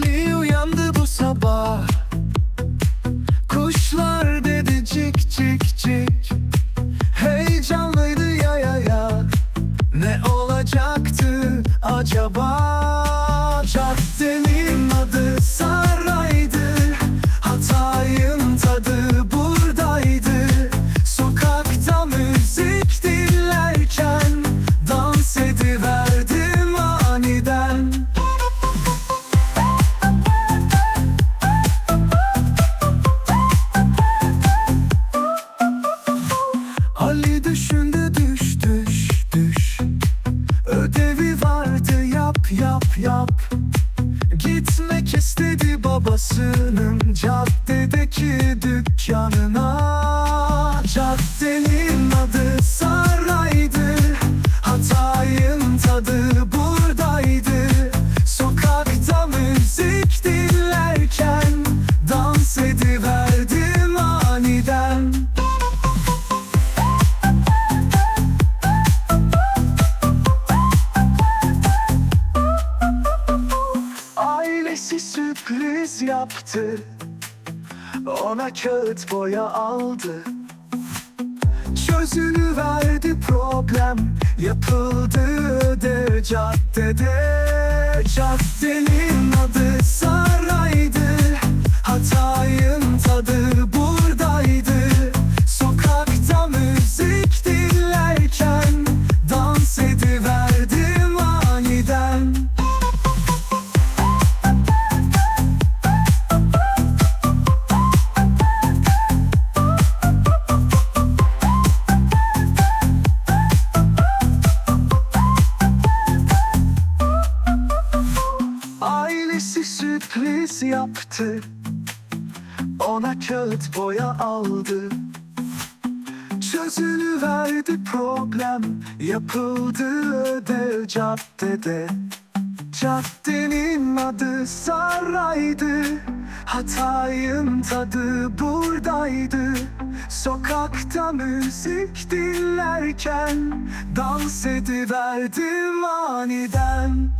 Believe Ali düşündü düş düş düş. Ödevi vardı yap yap yap. Gitmek istedi babasının caddedeki dükkanına. Caddenin adı saraydı Hatay'ın tadı buradaydı. Sokakta müzik dinlerken Dans ediverdim aniden sürpriz yaptı Ona kağıt boya aldı. Çözünü verdi problem Yapıldı ödev caddede Caddenin adı sürpriz yaptı. Ona kağıt boya aldı. Çözülü verdi problem Yapıldı ödev caddede. Caddenin adı saraydı Hatay'ın tadı buradaydı. Sokakta müzik dinlerken Dans ediverdim aniden